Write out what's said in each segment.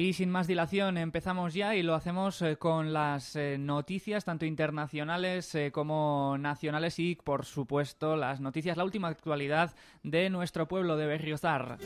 Y sin más dilación, empezamos ya y lo hacemos eh, con las eh, noticias tanto internacionales eh, como nacionales y, por supuesto, las noticias, la última actualidad de nuestro pueblo de Berriozar.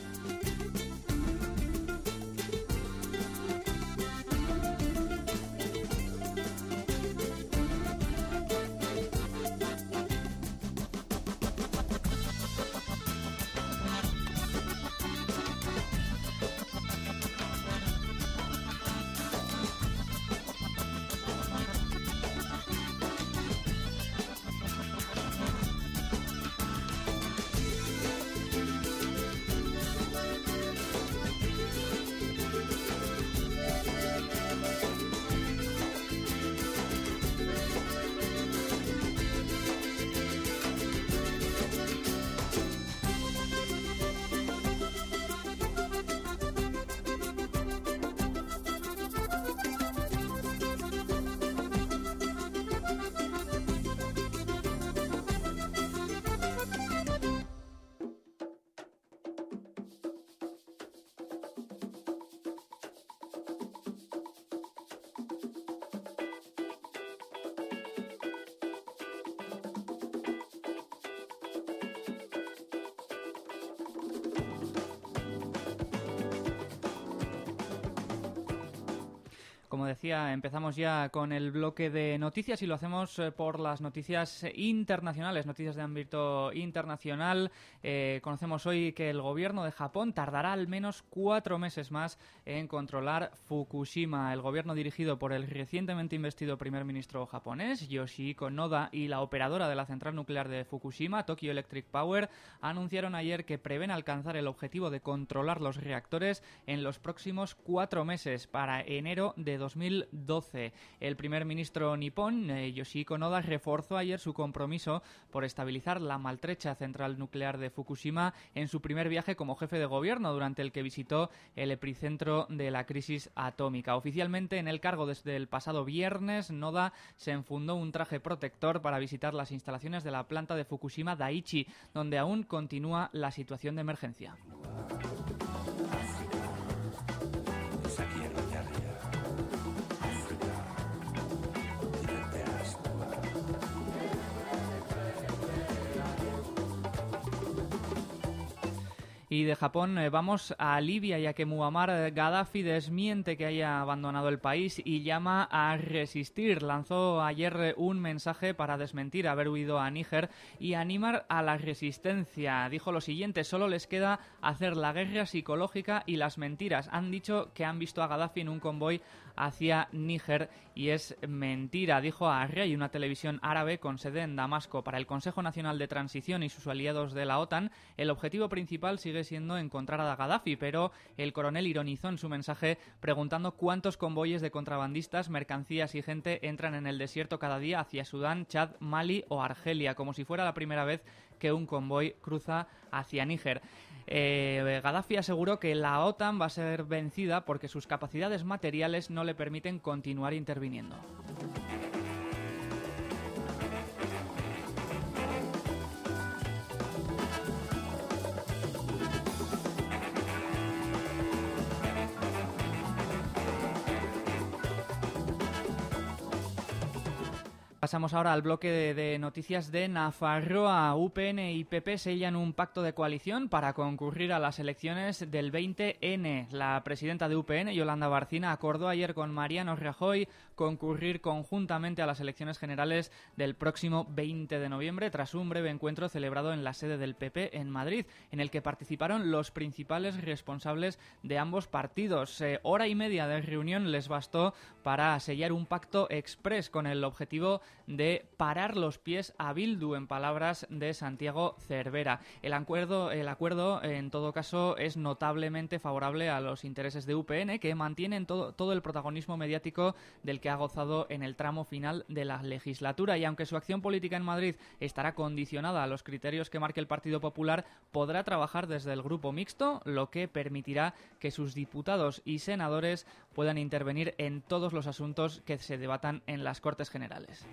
Empezamos ya con el bloque de noticias y lo hacemos eh, por las noticias internacionales, noticias de ámbito internacional. Eh, conocemos hoy que el gobierno de Japón tardará al menos cuatro meses más en controlar Fukushima. El gobierno dirigido por el recientemente investido primer ministro japonés, Yoshihiko Noda, y la operadora de la central nuclear de Fukushima, Tokyo Electric Power, anunciaron ayer que prevén alcanzar el objetivo de controlar los reactores en los próximos cuatro meses para enero de 2012. El primer ministro nipón, eh, Yoshihiko Noda, reforzó ayer su compromiso por estabilizar la maltrecha central nuclear de Fukushima en su primer viaje como jefe de gobierno, durante el que visitó el epicentro de la crisis atómica. Oficialmente en el cargo desde el pasado viernes, Noda se enfundó un traje protector para visitar las instalaciones de la planta de Fukushima Daiichi, donde aún continúa la situación de emergencia. Y de Japón eh, vamos a Libia, ya que Muammar Gaddafi desmiente que haya abandonado el país y llama a resistir. Lanzó ayer eh, un mensaje para desmentir haber huido a Níger y animar a la resistencia. Dijo lo siguiente, solo les queda hacer la guerra psicológica y las mentiras. Han dicho que han visto a Gaddafi en un convoy hacia Níger y es mentira, dijo a Rey, una televisión árabe con sede en Damasco. Para el Consejo Nacional de Transición y sus aliados de la OTAN, el objetivo principal sigue siendo encontrar a Gaddafi, pero el coronel ironizó en su mensaje preguntando cuántos convoyes de contrabandistas, mercancías y gente entran en el desierto cada día hacia Sudán, Chad, Mali o Argelia, como si fuera la primera vez que un convoy cruza hacia Níger. Eh, Gaddafi aseguró que la OTAN va a ser vencida porque sus capacidades materiales no le permiten continuar interviniendo. Pasamos ahora al bloque de, noticias de Nafarroa. UPN y PP sellan un pacto de coalición para concurrir a las elecciones del 20N. La presidenta de UPN, Yolanda Barcina, acordó ayer con Mariano Rajoy concurrir conjuntamente a las elecciones generales del próximo 20 de noviembre, tras un breve encuentro celebrado en la sede del PP en Madrid, en el que participaron los principales responsables de ambos partidos. Eh, hora y media de reunión les bastó para sellar un pacto express con el objetivo de parar los pies a Bildu, en palabras de Santiago Cervera. El acuerdo, el acuerdo en todo caso, es notablemente favorable a los intereses de UPN, que mantienen todo, todo el protagonismo mediático del que ha gozado en el tramo final de la legislatura. Y aunque su acción política en Madrid estará condicionada a los criterios que marque el Partido Popular, podrá trabajar desde el grupo mixto, lo que permitirá que sus diputados y senadores puedan intervenir en todos los asuntos que se debatan en las Cortes Generales.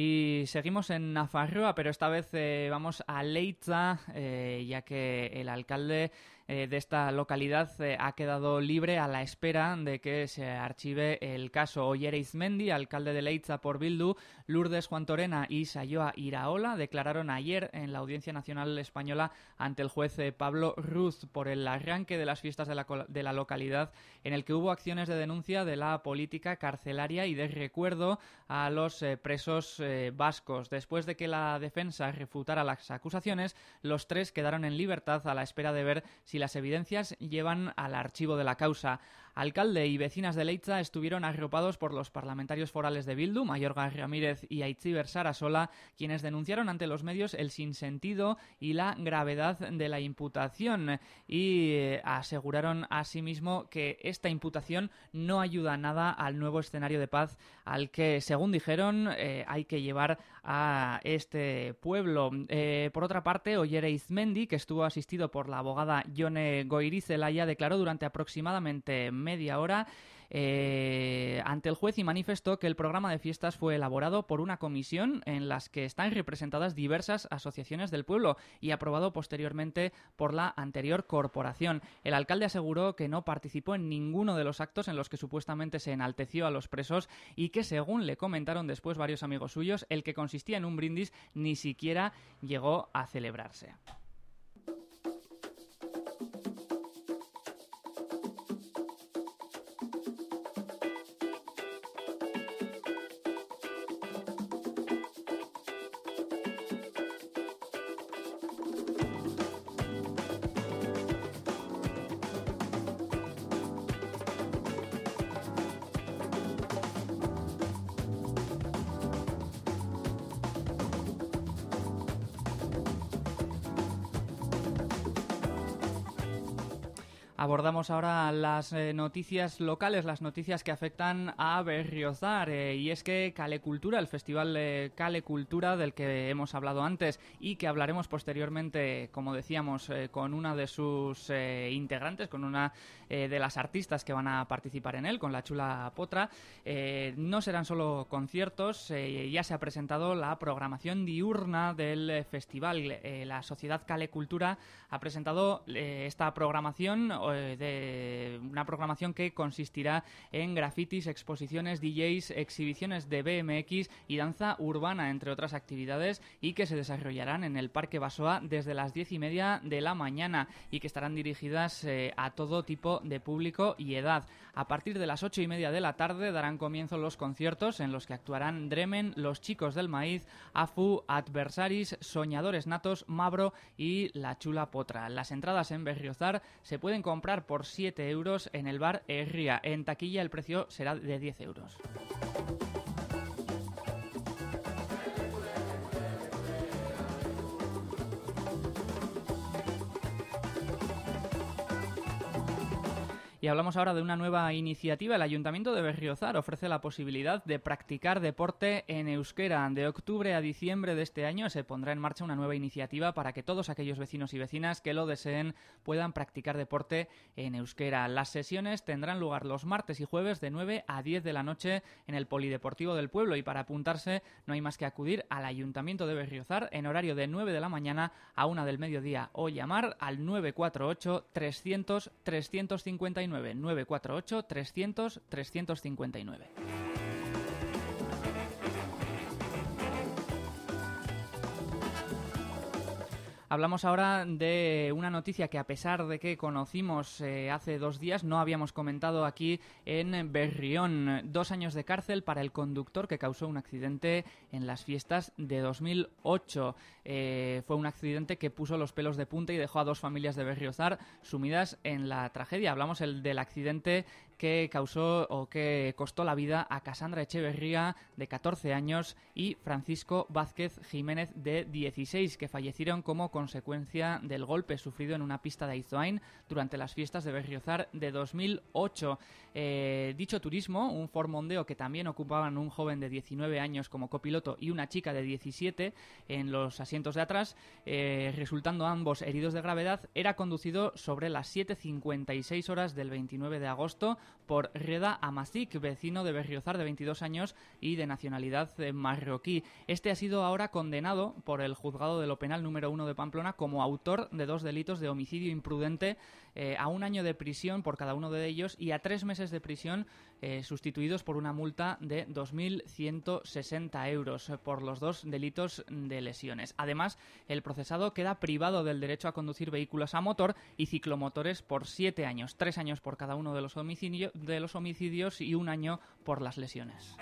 Y seguimos en Nafarroa, pero esta vez eh, vamos a Leitza, eh, ya que el alcalde eh, de esta localidad ha quedado libre a la espera de que se archive el caso Ollere Izmendi, alcalde de Leitza por Bildu, Lourdes Juan Torena y Sayoa Iraola declararon ayer en la Audiencia Nacional Española ante el juez Pablo Ruz por el arranque de las fiestas de la, de la localidad en el que hubo acciones de denuncia de la política carcelaria y de recuerdo a los presos eh, vascos. Después de que la defensa refutara las acusaciones, los tres quedaron en libertad a la espera de ver si las evidencias llevan al archivo de la causa. Alcalde y vecinas de Leitza estuvieron arropados por los parlamentarios forales de Bildu, Mayorga Ramírez y Aitziber Sarasola, quienes denunciaron ante los medios el sinsentido y la gravedad de la imputación y eh, aseguraron asimismo que esta imputación no ayuda nada al nuevo escenario de paz al que, según dijeron, eh, hay que llevar a este pueblo. Eh, por otra parte, Ollere Izmendi, que estuvo asistido por la abogada Yone Goirizelaya, declaró durante aproximadamente media hora eh, ante el juez y manifestó que el programa de fiestas fue elaborado por una comisión en las que están representadas diversas asociaciones del pueblo y aprobado posteriormente por la anterior corporación. El alcalde aseguró que no participó en ninguno de los actos en los que supuestamente se enalteció a los presos y que, según le comentaron después varios amigos suyos, el que consistía en un brindis ni siquiera llegó a celebrarse. Abordamos ahora las eh, noticias locales, las noticias que afectan a Berriozar. Eh, y es que Cale Cultura, el festival de Cale Cultura del que hemos hablado antes y que hablaremos posteriormente, como decíamos, eh, con una de sus integrantes, con una de las artistas que van a participar en él, con la Chula Potra, no serán solo conciertos, ya se ha presentado la programación diurna del festival. la Sociedad Cale Cultura ha presentado esta programación eh, de una programación que consistirá en grafitis, exposiciones, DJs, exhibiciones de BMX y danza urbana, entre otras actividades, y que se desarrollarán en el Parque Basoa desde las diez y media de la mañana y que estarán dirigidas eh, a todo tipo de público y edad. A partir de las ocho y media de la tarde darán comienzo los conciertos en los que actuarán Dremen, Los Chicos del Maíz, AFU, Adversaris, Soñadores Natos, Mabro y La Chula Potra. Las entradas en Berriozar se pueden comprar comprar por 7 euros en el bar Herria. En taquilla el precio será de 10 euros. Y hablamos ahora de una nueva iniciativa. El Ayuntamiento de Berriozar ofrece la posibilidad de practicar deporte en euskera. De octubre a diciembre de este año se pondrá en marcha una nueva iniciativa para que todos aquellos vecinos y vecinas que lo deseen puedan practicar deporte en euskera. Las sesiones tendrán lugar los martes y jueves de 9 a 10 de la noche en el Polideportivo del Pueblo y para apuntarse no hay más que acudir al Ayuntamiento de Berriozar en horario de 9 de la mañana a 1 del mediodía o llamar al 948 300 359 948 300 359. Hablamos ahora de una noticia que a pesar de que conocimos eh, hace dos días, no habíamos comentado aquí en Berrión. Dos años de cárcel para el conductor que causó un accidente en las fiestas de 2008. Eh, fue un accidente que puso los pelos de punta y dejó a dos familias de Berriozar sumidas en la tragedia. Hablamos el del accidente que causó o que costó la vida a Casandra Echeverría, de 14 años, y Francisco Vázquez Jiménez, de 16, que fallecieron como consecuencia del golpe sufrido en una pista de Aizoain durante las fiestas de Berriozar de 2008. Eh, dicho turismo, un Ford Mondeo que también ocupaban un joven de 19 años como copiloto y una chica de 17 en los asientos de atrás, eh, resultando ambos heridos de gravedad, era conducido sobre las 7.56 horas del 29 de agosto por Reda Amazik, vecino de Berriozar de 22 años y de nacionalidad eh, marroquí. Este ha sido ahora condenado por el juzgado de lo penal número uno de Pamplona como autor de dos delitos de homicidio imprudente eh, a un año de prisión por cada uno de ellos y a tres meses de prisión eh, sustituidos por una multa de 2.160 euros por los dos delitos de lesiones. Además, el procesado queda privado del derecho a conducir vehículos a motor y ciclomotores por siete años, tres años por cada uno de los homicidios y un año por las lesiones.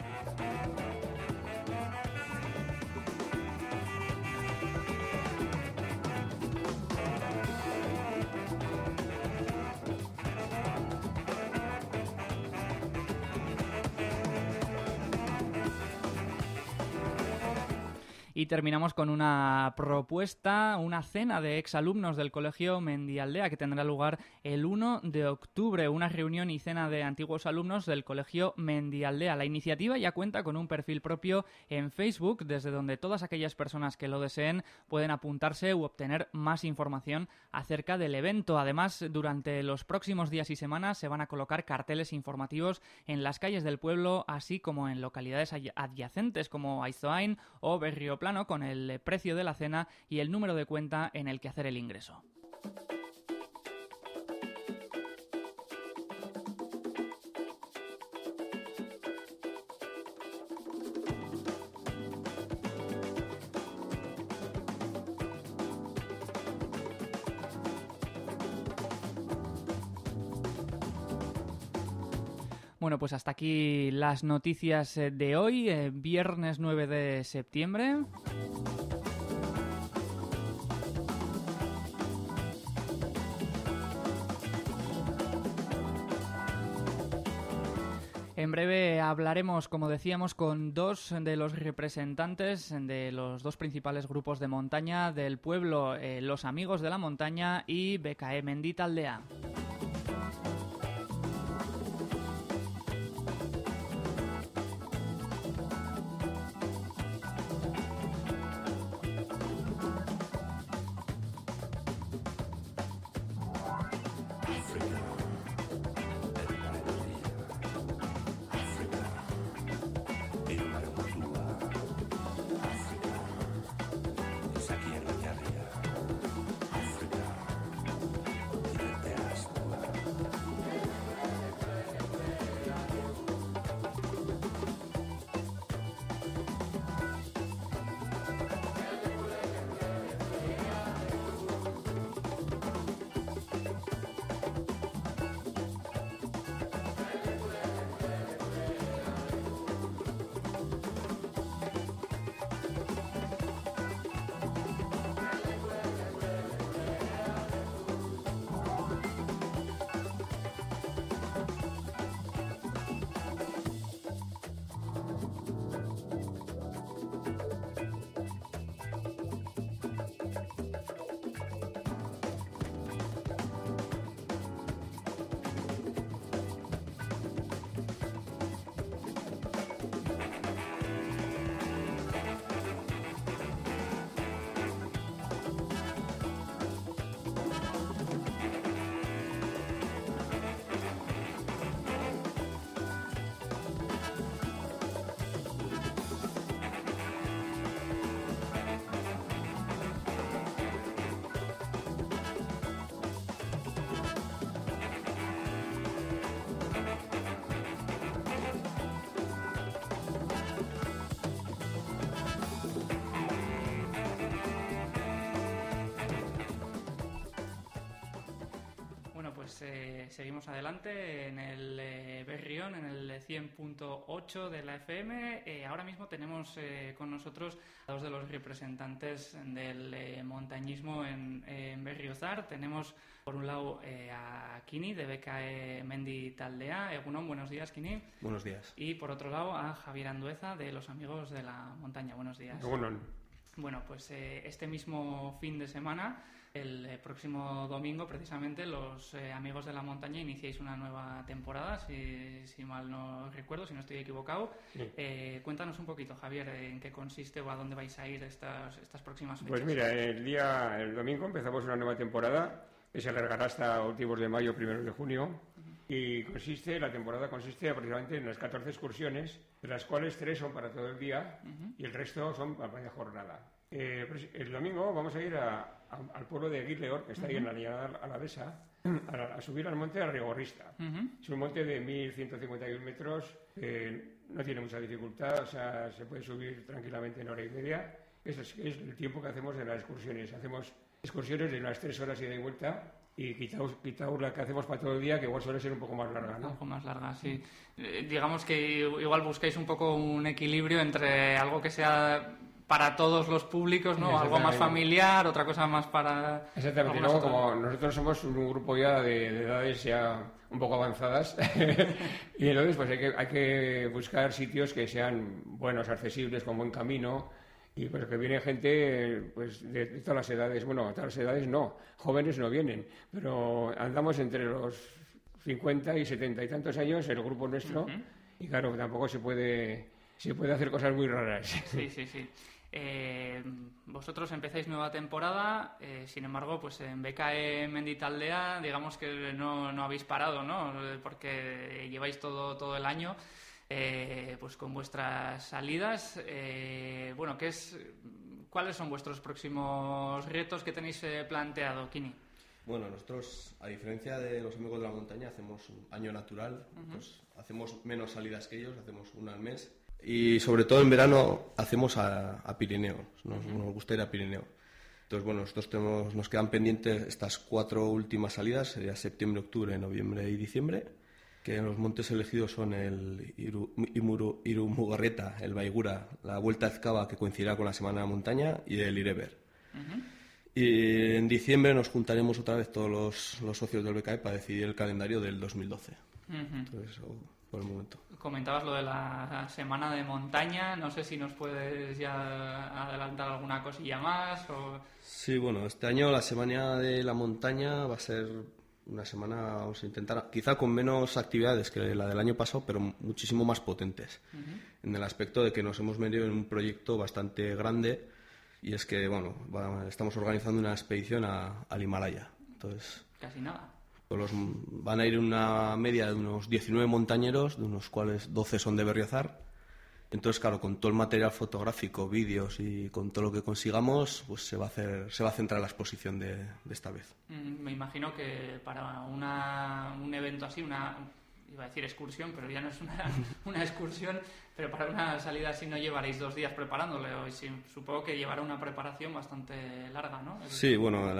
Y terminamos con una propuesta, una cena de exalumnos del Colegio Mendialdea que tendrá lugar el 1 de octubre. Una reunión y cena de antiguos alumnos del Colegio Mendialdea. La iniciativa ya cuenta con un perfil propio en Facebook, desde donde todas aquellas personas que lo deseen pueden apuntarse u obtener más información acerca del evento. Además, durante los próximos días y semanas se van a colocar carteles informativos en las calles del pueblo, así como en localidades adyacentes como Aizoain o Con el precio de la cena y el número de cuenta en el que hacer el ingreso. Bueno, pues hasta aquí las noticias eh, de hoy, eh, viernes 9 de septiembre. En breve hablaremos, como decíamos, con dos de los representantes de los dos principales grupos de montaña del pueblo, eh, los Amigos de la Montaña y BKE Mendita Aldea. Seguimos adelante en el eh, Berrión, en el 100.8 de la FM. Eh, ahora mismo tenemos eh, con nosotros a dos de los representantes del montañismo en, Berriozar. Tenemos por un lado a Kini de BKE Mendi Taldea. Egunon, buenos días, Kini. Buenos días. Y por otro lado a Javier Andueza de los Amigos de la Montaña. Buenos días. Bueno, pues este mismo fin de semana el eh, próximo domingo, precisamente, los eh, amigos de la montaña iniciáis una nueva temporada, si, si mal no recuerdo, si no estoy equivocado. Eh, cuéntanos un poquito, Javier, en qué consiste o a dónde vais a ir estas, estas próximas fechas. Pues mira, el día, el domingo empezamos una nueva temporada que se alargará hasta últimos de mayo, primeros de junio. y consiste, la temporada consiste aproximadamente en las 14 excursiones, de las cuales tres son para todo el día y el resto son para media jornada. Eh, pues, el domingo vamos a ir al pueblo de Guirleor, que está ahí en la llanada alavesa, a, a, subir al monte de Rigorrista. Es un monte de 1.151 metros, no tiene mucha dificultad, o sea, se puede subir tranquilamente en hora y media. Ese es, es el tiempo que hacemos en las excursiones. Hacemos excursiones de unas tres horas ida y vuelta y quitaos, la que hacemos para todo el día, que igual suele ser un poco más larga, ¿no? Un poco más larga, sí. Eh, digamos que igual buscáis un poco un equilibrio entre algo que sea para todos los públicos, ¿no? Algo más familiar, otra cosa más para... Exactamente, luego como nosotros somos un grupo ya de, edades ya un poco avanzadas y entonces pues hay que, hay que buscar sitios que sean buenos, accesibles, con buen camino, y pues que viene gente pues de, todas las edades, bueno, todas las edades no, jóvenes no vienen, pero andamos entre los 50 y 70 y tantos años el grupo nuestro y claro, tampoco se puede se puede hacer cosas muy raras. Sí, sí, sí. Eh, vosotros empezáis nueva temporada, eh, sin embargo, pues en BKE Menditaldea, digamos que no, no habéis parado, ¿no? Porque lleváis todo, todo el año. Eh, pues con vuestras salidas. Eh, bueno, ¿qué es, ¿cuáles son vuestros próximos retos que tenéis eh, planteado, Kini? Bueno, nosotros, a diferencia de los amigos de la montaña, hacemos un año natural, pues hacemos menos salidas que ellos, hacemos una al mes. Y sobre todo en verano hacemos a, Pirineo, nos, gusta ir a Pirineo. Entonces, bueno, nosotros tenemos, nos quedan pendientes estas cuatro últimas salidas, sería septiembre, octubre, noviembre y diciembre que los montes elegidos son el Iru, Irumugarreta, el Baigura, la Vuelta a Ezcaba, que coincidirá con la Semana de la Montaña, y el Irever. Y en diciembre nos juntaremos otra vez todos los, socios del BKE para decidir el calendario del 2012. Entonces, por el momento. Comentabas lo de la Semana de Montaña, no sé si nos puedes ya adelantar alguna cosilla más. O... Sí, bueno, este año la Semana de la Montaña va a ser una semana vamos a intentar, quizá con menos actividades que la del año pasado, pero muchísimo más potentes, en el aspecto de que nos hemos metido en un proyecto bastante grande y es que, bueno, estamos organizando una expedición al Himalaya. Entonces, Casi nada. Los, van a ir una media de unos 19 montañeros, de unos cuales 12 son de Berriozar, entonces, claro, con todo el material fotográfico, vídeos y con todo lo que consigamos, pues se va a hacer, se va a centrar la exposición de, esta vez. Mm, me imagino que para un evento así, una iba a decir excursión, pero ya no es una, excursión, pero para una salida así no llevaréis dos días preparándole. supongo que llevará una preparación bastante larga, ¿no? Sí, bueno,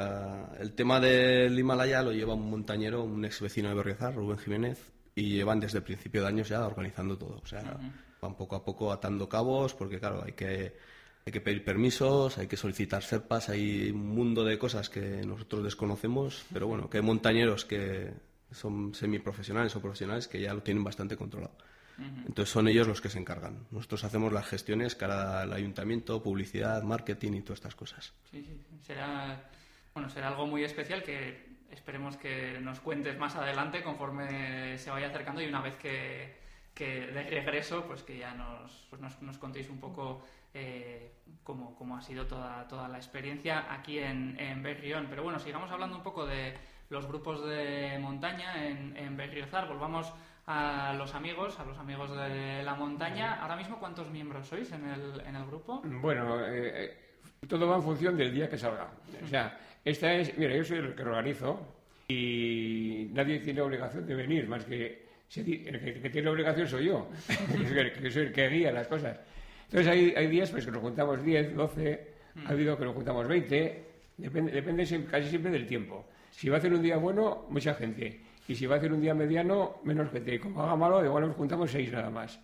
el tema del Himalaya lo lleva un montañero, un ex vecino de Berriozar, Rubén Jiménez, y llevan desde el principio de años ya organizando todo. O sea, van poco a poco atando cabos porque, claro, hay que, hay que pedir permisos, hay que solicitar serpas, hay un mundo de cosas que nosotros desconocemos, pero bueno, que hay montañeros que son semiprofesionales o profesionales que ya lo tienen bastante controlado. Entonces son ellos los que se encargan. Nosotros hacemos las gestiones cara al ayuntamiento, publicidad, marketing y todas estas cosas. Sí, sí. Será, bueno, será algo muy especial que esperemos que nos cuentes más adelante conforme se vaya acercando y una vez que, que de regreso, pues que ya nos, pues nos, contéis un poco eh, cómo, cómo, ha sido toda, toda la experiencia aquí en, en Berrión. Pero bueno, sigamos hablando un poco de los grupos de montaña en, en Berriozar. Volvamos a los amigos, a los amigos de la montaña. Ahora mismo, ¿cuántos miembros sois en el, en el grupo? Bueno, eh, eh, todo va en función del día que salga. O sea, esta es, mira, yo soy el que organizo y nadie tiene obligación de venir, más que el que, tiene obligación soy yo, que soy el que guía las cosas. Entonces hay, hay días pues, que nos juntamos 10, 12, ha habido que nos juntamos 20, depende, depende casi siempre del tiempo. Si va a ser un día bueno, mucha gente. Y si va a ser un día mediano, menos gente. Y como haga malo, igual nos juntamos 6 nada más.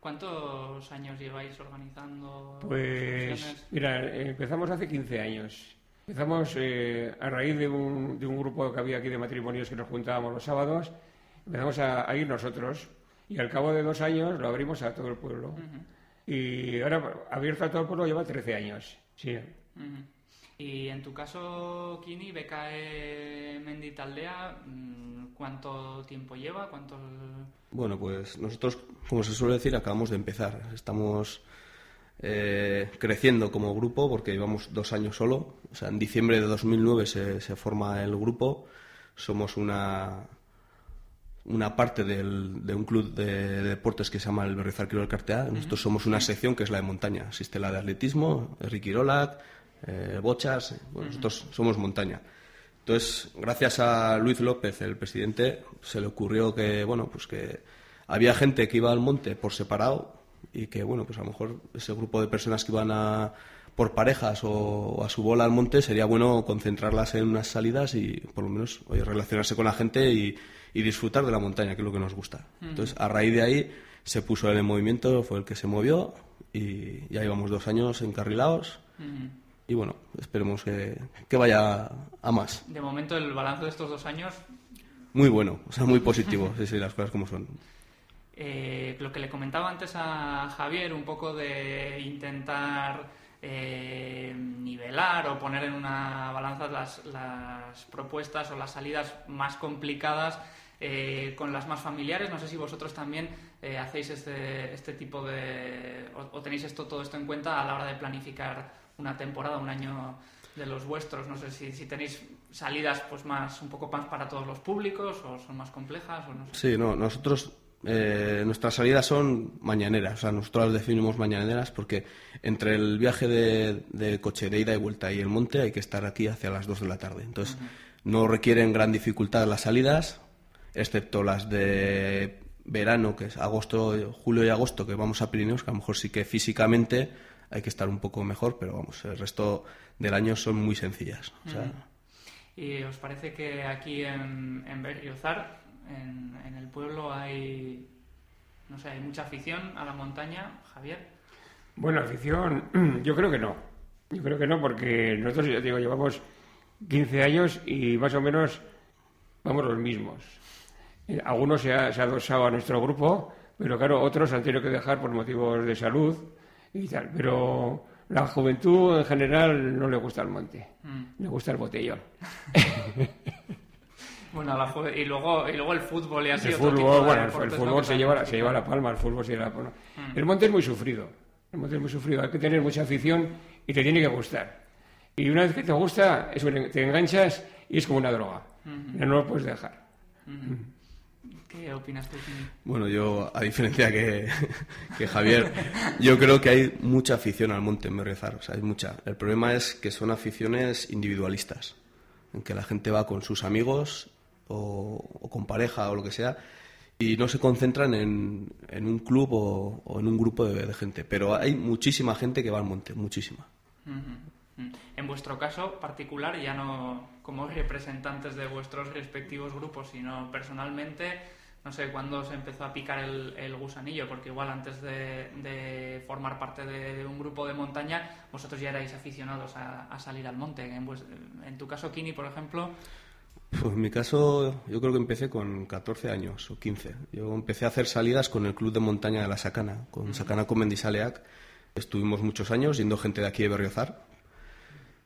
¿Cuántos años lleváis organizando? Pues, mira, empezamos hace 15 años. Empezamos eh, a raíz de un, de un grupo que había aquí de matrimonios que nos juntábamos los sábados empezamos a, ir nosotros y al cabo de dos años lo abrimos a todo el pueblo. Y ahora abierto a todo el pueblo lleva 13 años. Sí. Y en tu caso, Kini, BKE Menditaldea, mm, ¿cuánto tiempo lleva? ¿Cuánto... Bueno, pues nosotros, como se suele decir, acabamos de empezar. Estamos eh, creciendo como grupo porque llevamos dos años solo. O sea, en diciembre de 2009 se, se forma el grupo. Somos una, una parte del, de un club de, deportes que se llama el Berrizar Quirol Cartea. Nosotros somos una sección que es la de montaña. Existe la de atletismo, Ricky Rolac, eh, bochas. Nosotros somos montaña. Entonces, gracias a Luis López, el presidente, se le ocurrió que, bueno, pues que había gente que iba al monte por separado y que, bueno, pues a lo mejor ese grupo de personas que iban a, por parejas o, a su bola al monte sería bueno concentrarlas en unas salidas y por lo menos relacionarse con la gente y, disfrutar de la montaña, que es lo que nos gusta. Entonces, a raíz de ahí se puso él en movimiento, fue el que se movió y ya llevamos dos años encarrilados. Y bueno, esperemos que, que, vaya a más. De momento, el balance de estos dos años. Muy bueno, o sea, muy positivo, sí, sí, las cosas como son. Eh, lo que le comentaba antes a Javier, un poco de intentar eh, nivelar o poner en una balanza las, las, propuestas o las salidas más complicadas eh, con las más familiares. No sé si vosotros también hacéis este, este tipo de... O, tenéis esto, todo esto en cuenta a la hora de planificar una temporada, un año de los vuestros. No sé si, si tenéis salidas pues más un poco más para todos los públicos o son más complejas o no sé. Sí, no, nosotros eh, nuestras salidas son mañaneras, o sea, nosotros las definimos mañaneras porque entre el viaje de, coche de ida y vuelta y el monte hay que estar aquí hacia las 2 de la tarde. Entonces, no requieren gran dificultad las salidas, excepto las de verano, que es agosto, julio y agosto, que vamos a Pirineos, que a lo mejor sí que físicamente hay que estar un poco mejor, pero vamos, el resto del año son muy sencillas. ¿Y os parece que aquí en, en Berriozar en, el pueblo hay, no sé, hay mucha afición a la montaña, Javier. Bueno, afición, yo creo que no. Yo creo que no, porque nosotros, ya digo, llevamos 15 años y más o menos vamos los mismos. Eh, algunos se ha, se ha adosado a nuestro grupo, pero claro, otros han tenido que dejar por motivos de salud y tal. Pero la juventud en general no le gusta el monte, mm. le gusta el botellón. Bueno, y luego, y luego el fútbol y así. El fútbol, bueno, el fútbol se lleva, se lleva la palma, el fútbol se lleva la palma. Mm. El monte es muy sufrido, el monte es muy sufrido, hay que tener mucha afición y te tiene que gustar. Y una vez que te gusta, te enganchas y es como una droga, no lo puedes dejar. ¿Qué opinas tú, Bueno, yo, a diferencia que, que, Javier, yo creo que hay mucha afición al monte en Berrezar, o sea, hay mucha. El problema es que son aficiones individualistas, en que la gente va con sus amigos o, con pareja o lo que sea, y no se concentran en, en un club o, en un grupo de, gente. Pero hay muchísima gente que va al monte, muchísima. En vuestro caso particular, ya no como representantes de vuestros respectivos grupos, sino personalmente, no sé cuándo se empezó a picar el, gusanillo, porque igual antes de, formar parte de, un grupo de montaña, vosotros ya erais aficionados a, salir al monte. En, en, tu caso, Kini, por ejemplo, pues en mi caso, yo creo que empecé con 14 años o 15. Yo empecé a hacer salidas con el Club de Montaña de la Sacana, con Sacana con Mendisaleac. Estuvimos muchos años yendo gente de aquí de Berriozar.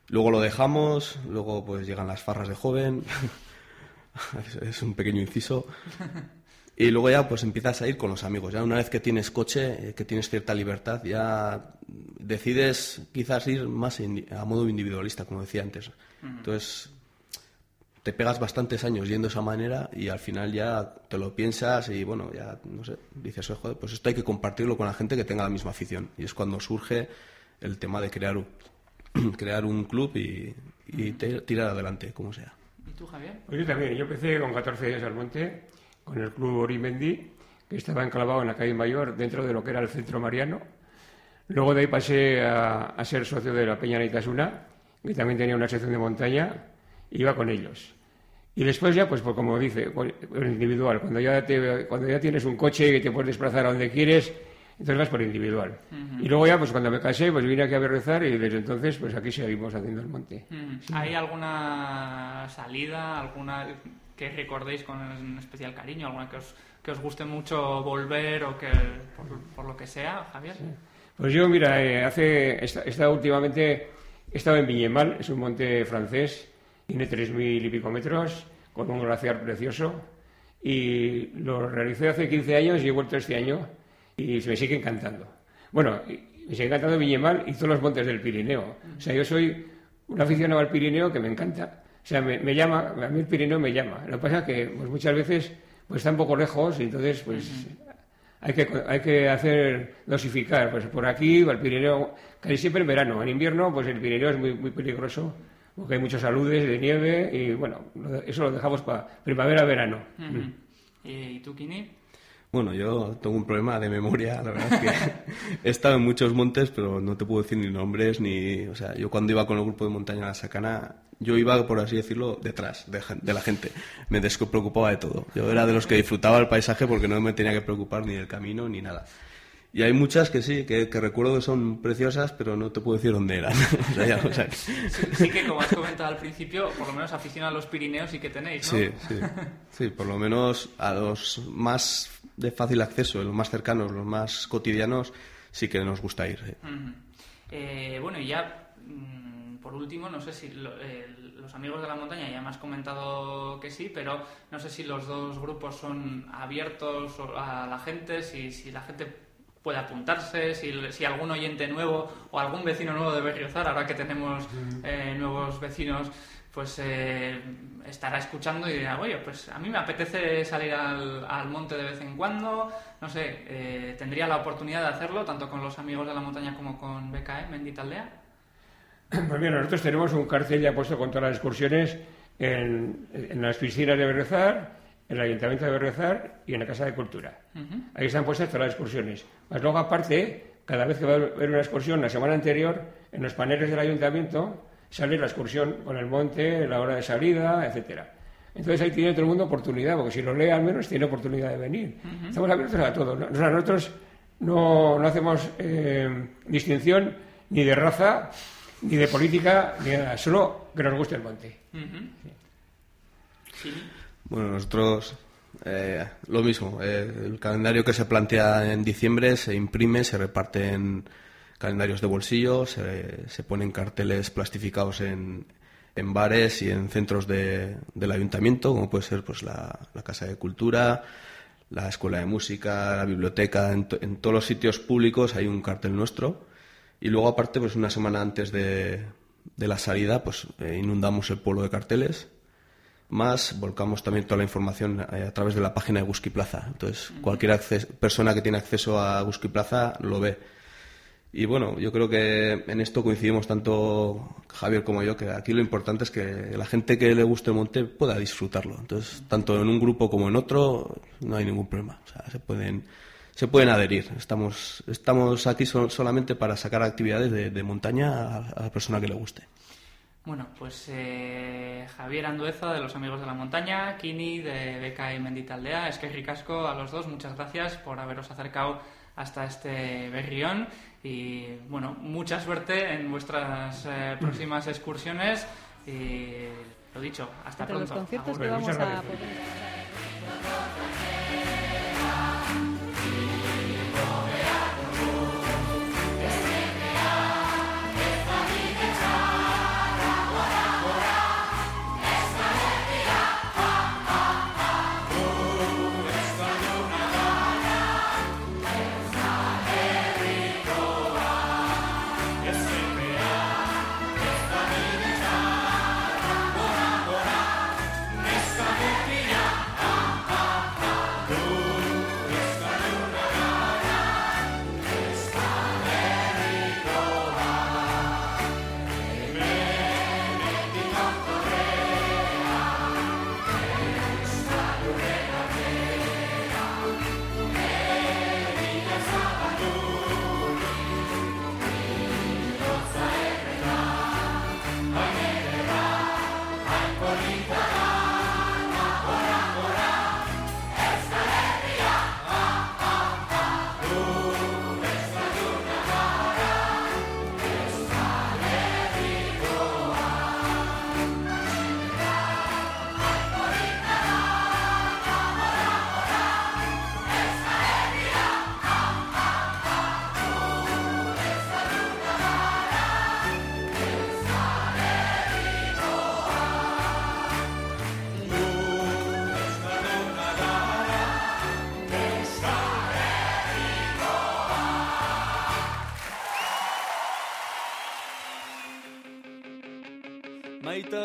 Luego lo dejamos, luego pues llegan las farras de joven. es un pequeño inciso. Y luego ya pues empiezas a ir con los amigos. Ya una vez que tienes coche, eh, que tienes cierta libertad, ya decides quizás ir más a modo individualista, como decía antes. Entonces te pegas bastantes años yendo de esa manera y al final ya te lo piensas y bueno, ya no sé, dices, joder, pues esto hay que compartirlo con la gente que tenga la misma afición. Y es cuando surge el tema de crear un, crear un club y, tirar adelante, como sea. ¿Y tú, Javier? Pues yo también, yo empecé con 14 años al monte con el club Orimendi, que estaba enclavado en la calle Mayor, dentro de lo que era el centro mariano. Luego de ahí pasé a, a ser socio de la Peña Naitasuna, que también tenía una sección de montaña iba con ellos. Y después ya, pues, pues como dice, por individual, cuando ya, te, cuando ya tienes un coche y te puedes desplazar a donde quieres, entonces vas por individual. Y luego ya, pues cuando me casé, pues vine aquí a rezar y desde entonces, pues aquí seguimos haciendo el monte. ¿Hay alguna salida, alguna que recordéis con especial cariño, alguna que os, que os guste mucho volver o que, por, lo que sea, Javier? Pues yo, mira, eh, hace, he estado últimamente, he estado en Viñemal, es un monte francés, tiene 3.000 y pico metros, con un glaciar precioso. Y lo realicé hace 15 años y he vuelto este año y se me sigue encantando. Bueno, me sigue encantando Viñemal y todos los montes del Pirineo. O sea, yo soy un aficionado al Pirineo que me encanta. O sea, me, llama, a mí el Pirineo me llama. Lo que pasa es que pues, muchas veces pues está un poco lejos y entonces pues hay, que, hay que hacer dosificar. Pues por aquí, el Pirineo, casi siempre en verano. En invierno, pues el Pirineo es muy, muy peligroso porque hay muchos aludes de nieve y bueno, eso lo dejamos para primavera-verano. ¿Y tú, Kini? Bueno, yo tengo un problema de memoria, la verdad es que he estado en muchos montes, pero no te puedo decir ni nombres, ni... O sea, yo cuando iba con el grupo de montaña a la Sacana, yo iba, por así decirlo, detrás de, la gente. Me despreocupaba de todo. Yo era de los que disfrutaba el paisaje porque no me tenía que preocupar ni del camino ni nada. Y hay muchas que sí, que, recuerdo que son preciosas, pero no te puedo decir dónde eran. sí, que como has comentado al principio, por lo menos afición a los Pirineos sí que tenéis, ¿no? Sí, sí. Sí, por lo menos a los más de fácil acceso, los más cercanos, los más cotidianos, sí que nos gusta ir. Eh, bueno, y ya mm, por último, no sé si eh, los amigos de la montaña ya me has comentado que sí, pero no sé si los dos grupos son abiertos a la gente, si, si la gente puede apuntarse, si, si, algún oyente nuevo o algún vecino nuevo de Berriozar, ahora que tenemos eh, nuevos vecinos, pues eh, estará escuchando y dirá, oye, pues a mí me apetece salir al, al monte de vez en cuando, no sé, eh, tendría la oportunidad de hacerlo tanto con los amigos de la montaña como con BKE, Mendita Aldea. Pues bien, nosotros tenemos un cartel ya puesto con todas las excursiones en, en las piscinas de Berriozar, en el Ayuntamiento de Berriozar y en la Casa de Cultura. Ahí están puestas todas las excursiones. Más luego, aparte, cada vez que va a haber una excursión, la semana anterior, en los paneles del Ayuntamiento, sale la excursión con el monte, la hora de salida, etcétera. Entonces ahí tiene todo el mundo oportunidad, porque si lo lee al menos tiene oportunidad de venir. Estamos abiertos a todo. nosotros no, no hacemos eh, distinción ni de raza, ni de política, ni nada, solo que nos guste el monte. Bueno, nosotros eh, lo mismo. Eh, el calendario que se plantea en diciembre se imprime, se reparte en calendarios de bolsillo, se, ponen carteles plastificados en, en bares y en centros de, del ayuntamiento, como puede ser pues la, Casa de Cultura, la Escuela de Música, la biblioteca, en, todos los sitios públicos hay un cartel nuestro. Y luego aparte, pues una semana antes de, de la salida, pues eh, inundamos el pueblo de carteles. Más volcamos también toda la información eh, a través de la página de Guski Plaza. Entonces, cualquier persona que tiene acceso a Guski Plaza lo ve. Y bueno, yo creo que en esto coincidimos tanto Javier como yo, que aquí lo importante es que la gente que le guste el monte pueda disfrutarlo. Entonces, tanto en un grupo como en otro, no hay ningún problema. O sea, se pueden, se pueden adherir. Estamos, estamos aquí solamente para sacar actividades de, montaña a, la persona que le guste. Bueno, pues eh, Javier Andueza de los Amigos de la Montaña, Kini de Beca y Mendita Aldea, es que ricasco a los dos, muchas gracias por haberos acercado hasta este berrión y bueno, mucha suerte en vuestras eh, próximas excursiones y lo dicho, hasta pronto. Los conciertos que vamos a una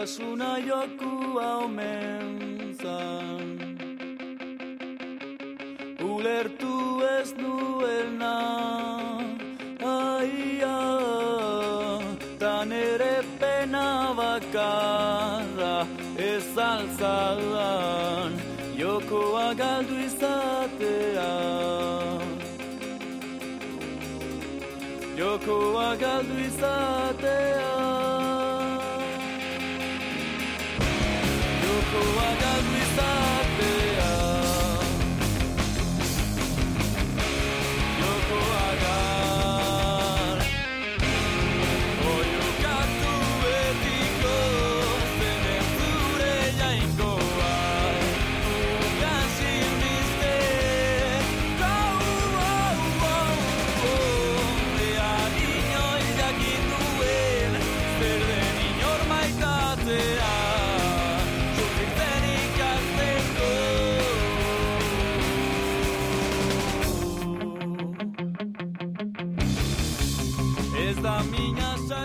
Maitasuna jokua omen zan. Ulertu ez duena Aia Tan ere pena bakarra Ez alzadan Jokoa galdu izatea. Jokoa galdu izatea.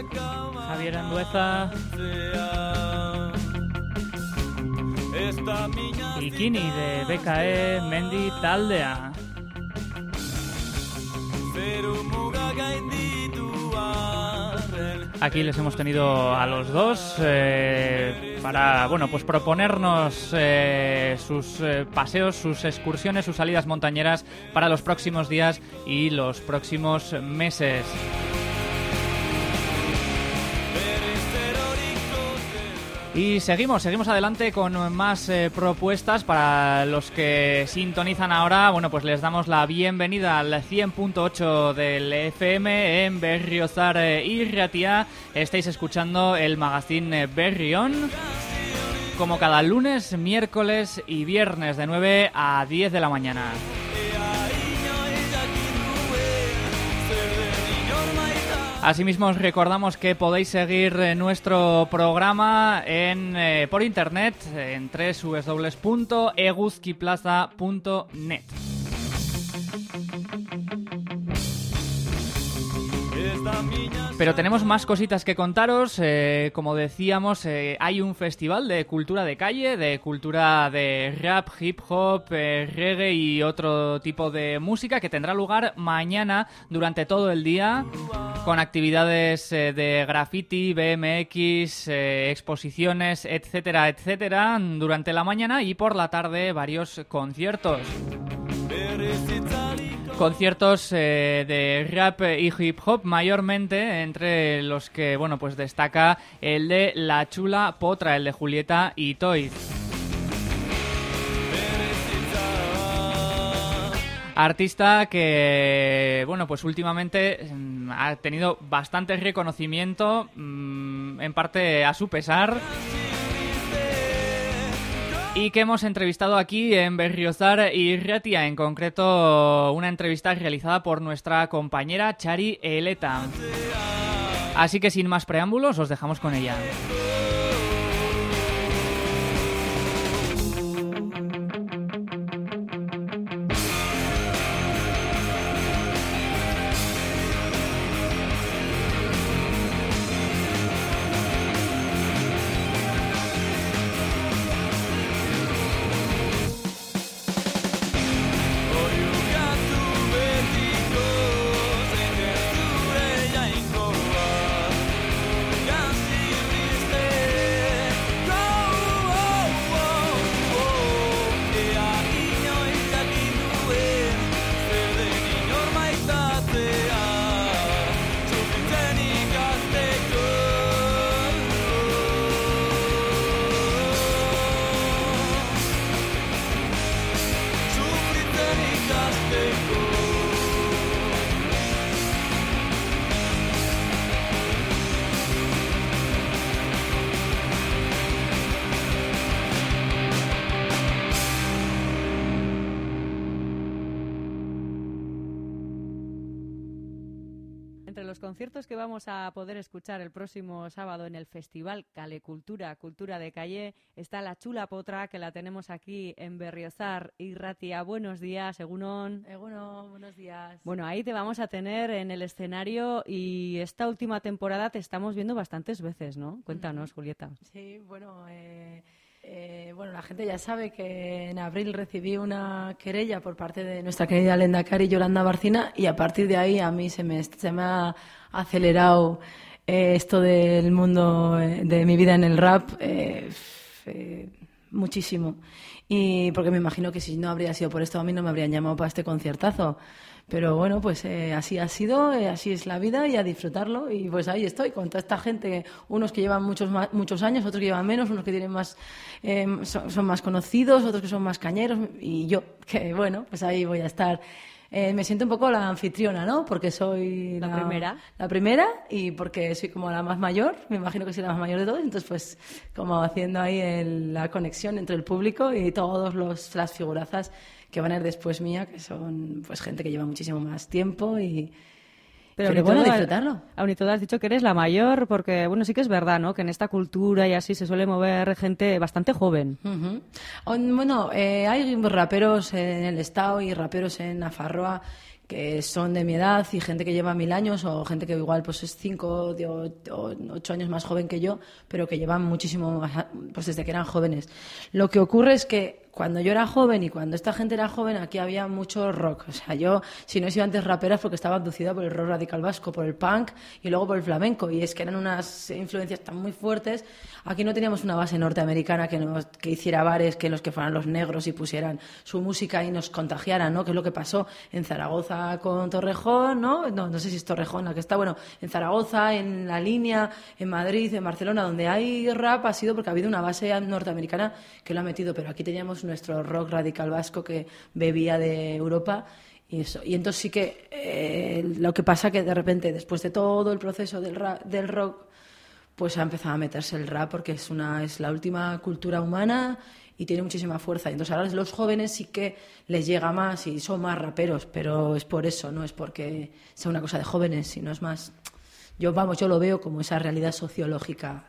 Javier Andueza mina Ikini de BKE Mendi Taldea. Aquí les hemos tenido a los dos eh, para, bueno, pues proponernos eh, sus eh, paseos, sus excursiones, sus salidas montañeras para los próximos días y los próximos meses. Y seguimos, seguimos adelante con más eh, propuestas para los que sintonizan ahora. Bueno, pues les damos la bienvenida al 100.8 del FM en Berriozar eh, y Ratia. Estáis escuchando el magazine eh, Berrión. Como cada lunes, miércoles y viernes de 9 a 10 de la mañana. Asimismo os recordamos que podéis seguir eh, nuestro programa eh, por internet en www.eguzquiplaza.net. Pero tenemos más cositas que contaros. eh, como decíamos, eh, hay un festival de cultura de calle, de cultura de rap, hip hop, eh, reggae y otro tipo de música que tendrá lugar mañana durante todo el día con actividades de graffiti, BMX, exposiciones, etcétera, etcétera, durante la mañana y por la tarde varios conciertos. Conciertos eh, de rap y hip hop mayormente, entre los que, bueno, pues destaca el de La Chula Potra, el de Julieta y Toys. Artista que, bueno, pues últimamente mm, ha tenido bastante reconocimiento, mm, en parte a su pesar. Y que hemos entrevistado aquí en Berriozar y Ratia, en concreto una entrevista realizada por nuestra compañera Chari Eleta. Así que sin más preámbulos, os dejamos con ella. Los conciertos que vamos a poder escuchar el próximo sábado en el Festival Cale Cultura, Cultura de Calle, está la Chula Potra, que la tenemos aquí en Berriozar y Ratia. Buenos días, Egunon. Eguno, buenos días. Bueno, ahí te vamos a tener en el escenario y esta última temporada te estamos viendo bastantes veces, ¿no? Cuéntanos, Julieta. Sí, bueno, eh, eh, bueno, la gente ya sabe que en abril recibí una querella por parte de nuestra querida Lendakari Yolanda Barcina y a partir de ahí a mí se me, se me ha acelerado eh, esto del mundo eh, de mi vida en el rap, eh, eh, muchísimo. Y porque me imagino que si no habría sido por esto, a mí no me habrían llamado para este conciertazo. Pero bueno, pues eh, así ha sido, eh, así es la vida y a disfrutarlo. Y pues ahí estoy, con toda esta gente, unos que llevan muchos, ma- muchos años, otros que llevan menos, unos que tienen más, eh, son, son más conocidos, otros que son más cañeros. Y yo, que bueno, pues ahí voy a estar. Eh, me siento un poco la anfitriona, ¿no? Porque soy La primera. la primera y porque soy como la más mayor, me imagino que soy la más mayor de todos, entonces pues como haciendo ahí el- la conexión entre el público y todos los las figurazas que van a ir después mía, que son pues gente que lleva muchísimo más tiempo y Pero Pero bueno, todo, disfrutarlo. Aún y todo has dicho que eres la mayor, porque bueno, sí que es verdad, ¿no? Que en esta cultura y así se suele mover gente bastante joven. On- Bueno, eh, hay raperos en el Estado y raperos en Nafarroa que son de mi edad y gente que lleva mil años o gente que igual pues es cinco o, o ocho años más joven que yo, pero que llevan muchísimo más, pues desde que eran jóvenes. Lo que ocurre es que cuando yo era joven y cuando esta gente era joven, aquí había mucho rock. O sea, yo, si no he sido antes rapera, es porque estaba abducida por el rock radical vasco, por el punk y luego por el flamenco. Y es que eran unas influencias tan muy fuertes. Aquí no teníamos una base norteamericana que, nos, que hiciera bares que los que fueran los negros y pusieran su música y nos contagiaran, ¿no? Que es lo que pasó en Zaragoza con Torrejón, ¿no? No, no sé si es Torrejón la que está, bueno, en Zaragoza, en La Línea, en Madrid, en Barcelona, donde hay rap ha sido porque ha habido una base norteamericana que lo ha metido, pero aquí teníamos nuestro rock radical vasco que bebía de Europa y eso. Y entonces sí que eh, lo que pasa que de repente, después de todo el proceso del, ra- del rock, pues ha empezado a meterse el rap porque es una es la última cultura humana y tiene muchísima fuerza. Y entonces ahora los jóvenes sí que les llega más y son más raperos, pero es por eso, no es porque sea una cosa de jóvenes, sino es más yo vamos, yo lo veo como esa realidad sociológica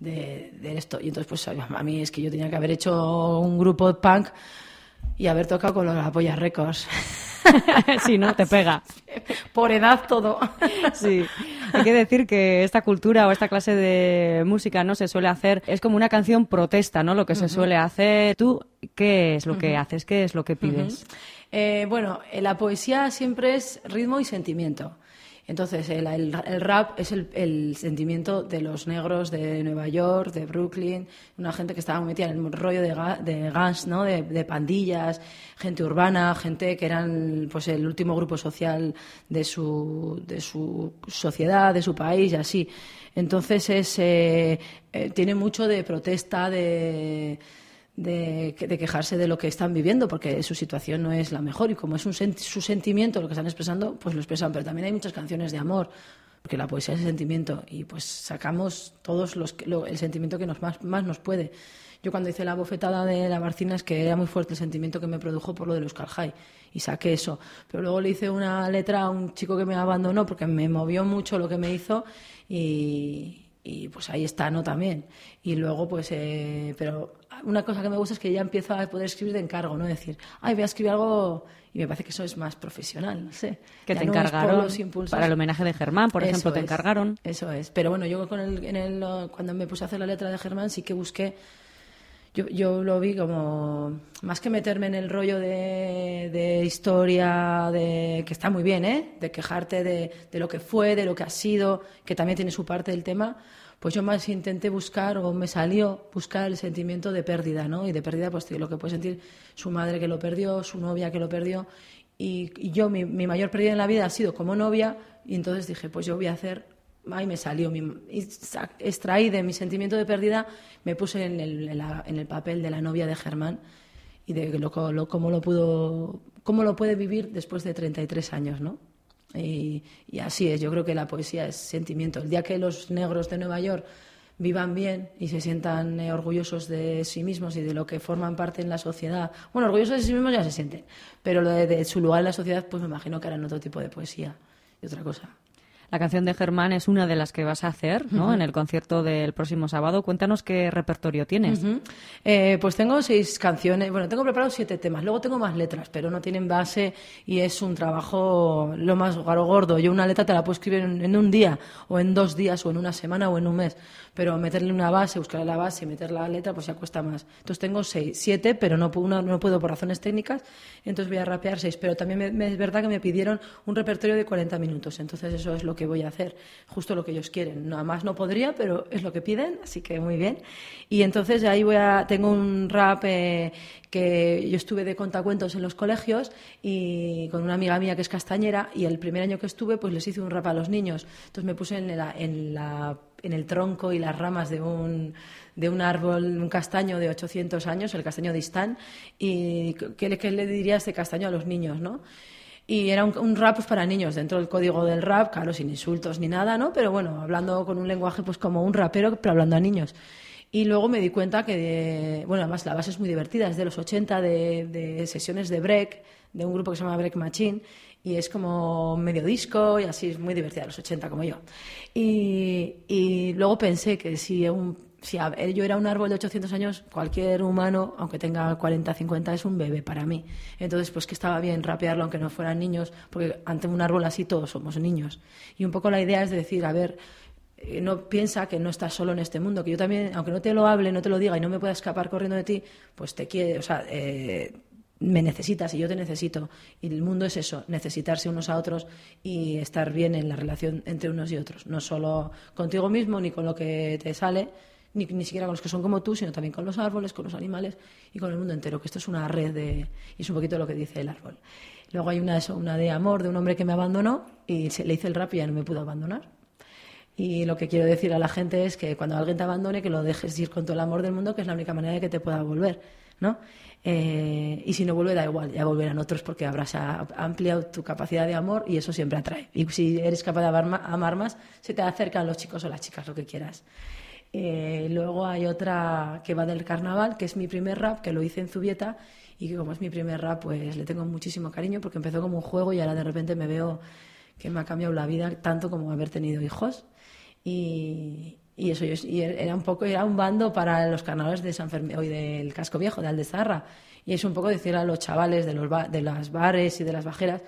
de, de esto. Y entonces pues a mí es que yo tenía que haber hecho un grupo punk y haber tocado con los Apoyas Records. si no, te pega. por edad todo. Sí, hay que decir que esta cultura o esta clase de música no se suele hacer, es como una canción protesta, ¿no? Lo que se suele hacer. ¿Tú qué es lo que haces? ¿Qué es lo que pides? Eh, bueno, eh, la poesía siempre es ritmo y sentimiento. Entonces, el, el- el rap es el, el sentimiento de los negros de Nueva York, de Brooklyn, una gente que estaba metida en el rollo de, ga- de ¿no? de, de pandillas, gente urbana, gente que eran pues, el último grupo social de su, de su sociedad, de su país y así. Entonces, es, eh, eh, tiene mucho de protesta, de de, que- de quejarse de lo que están viviendo, porque su situación no es la mejor y como es un su sentimiento lo que están expresando, pues lo expresan. Pero también hay muchas canciones de amor, porque la poesía es sentimiento y pues sacamos todos los el sentimiento que nos más, más nos puede. Yo cuando hice la bofetada de la Barcina es que era muy fuerte el sentimiento que me produjo por lo de los High y saqué eso. Pero luego le hice una letra a un chico que me abandonó porque me movió mucho lo que me hizo y, y pues ahí está, ¿no? También. Y luego, pues, eh, pero una cosa que me gusta es que ya empiezo a poder escribir de encargo, ¿no? Decir, ay, voy a escribir algo y me parece que eso es más profesional, no sé. Que Ya te no encargaron para el homenaje de Germán, por Eso ejemplo, te es, encargaron. Eso es. Pero bueno, yo con el, en el, cuando me puse a hacer la letra de Germán sí que busqué yo, yo lo vi como más que meterme en el rollo de, de historia de que está muy bien ¿eh? de quejarte de, de lo que fue de lo que ha sido que también tiene su parte del tema pues yo más intenté buscar o me salió buscar el sentimiento de pérdida no y de pérdida pues lo que puede sentir su madre que lo perdió su novia que lo perdió y, yo mi, mayor pérdida en la vida ha sido como novia y entonces dije pues yo voy a hacer ahí me salió, mi- extraí de mi sentimiento de pérdida, me puse en el, papel de la novia de Germán y de lo, lo- cómo lo pudo, cómo lo puede vivir después de 33 años, ¿no? Y, y así es, yo creo que la poesía es sentimiento. El día que los negros de Nueva York vivan bien y se sientan eh, orgullosos de sí mismos y de lo que forman parte en la sociedad, bueno, orgullosos de sí mismos ya se sienten, pero lo de, de su lugar en la sociedad, pues me imagino que harán otro tipo de poesía y otra cosa. La canción de Germán es una de las que vas a hacer, ¿no? En el concierto del próximo sábado. Cuéntanos qué repertorio tienes. Ujú. Eh, pues tengo seis canciones, bueno, tengo preparados siete temas, luego tengo más letras, pero no tienen base y es un trabajo lo más gordo. Yo una letra te la puedo escribir en, en un día, o en dos días, o en una semana, o en un mes, pero meterle una base, buscarle la base y meter la letra, pues ya cuesta más. Entonces tengo seis, siete, pero no, una- no puedo por razones técnicas, entonces voy a rapear seis, pero también me- me- es verdad que me pidieron un repertorio de 40 minutos, entonces eso es lo que voy a hacer, justo lo que ellos quieren. Nada más no podría, pero es lo que piden, así que muy bien. Y entonces ahí voy a, tengo un rap eh, que yo estuve de contacuentos en los colegios y con una amiga mía que es castañera y el primer año que estuve pues les hice un rap a los niños. Entonces me puse en, la, en, la, en el tronco y las ramas de un, de un árbol, un castaño de 800 años, el castaño de Istán, y ¿qué, qué le diría este castaño a los niños, no? Y era un, un rap pues, para niños, dentro del código del rap, claro, sin insultos ni nada, ¿no? Pero bueno, hablando con un lenguaje pues como un rapero, pero hablando a niños. Y luego me di cuenta que, bueno, además la base es muy divertida, es de los 80, de, de sesiones de break, de un grupo que se llama Break Machine, y es como medio disco y así, es muy divertida, los 80 como yo. Y, y luego pensé que si, un, si yo era un árbol de 800 años, cualquier humano, aunque tenga 40, 50, es un bebé para mí. Entonces, pues que estaba bien rapearlo aunque no fueran niños, porque ante un árbol así todos somos niños. Y un poco la idea es de decir, a ver, eh, no piensa que no estás solo en este mundo, que yo también, aunque no te lo hable, no te lo diga y no me pueda escapar corriendo de ti, pues te quiere, o sea, eh, me necesitas y yo te necesito. Y el mundo es eso, necesitarse unos a otros y estar bien en la relación entre unos y otros. No solo contigo mismo ni con lo que te sale, ni, ni siquiera con los que son como tú, sino también con los árboles, con los animales y con el mundo entero, que esto es una red de... y es un poquito lo que dice el árbol. Luego hay una, de amor de un hombre que me abandonó y se, le hice el rap y ya no me pudo abandonar. Y lo que quiero decir a la gente es que cuando alguien te abandone, que lo dejes ir con todo el amor del mundo, que es la única manera de que te pueda volver, ¿no? Eh, y si no vuelve, da igual, ya volverán otros porque habrás ampliado tu capacidad de amor y eso siempre atrae. Y si eres capaz de amar, ma- amar más, se te acercan los chicos o las chicas, lo que quieras. Eh, luego hay otra que va del carnaval, que es mi primer rap, que lo hice en Zubieta y que como es mi primer rap, pues le tengo muchísimo cariño porque empezó como un juego y ahora de repente me veo que me ha cambiado la vida tanto como haber tenido hijos. Y, y eso, y era un poco, era un bando para los carnavales de San Fermín, hoy del Casco Viejo, de Aldezarra. Y es un poco decir a los chavales de los de las bares y de las bajeras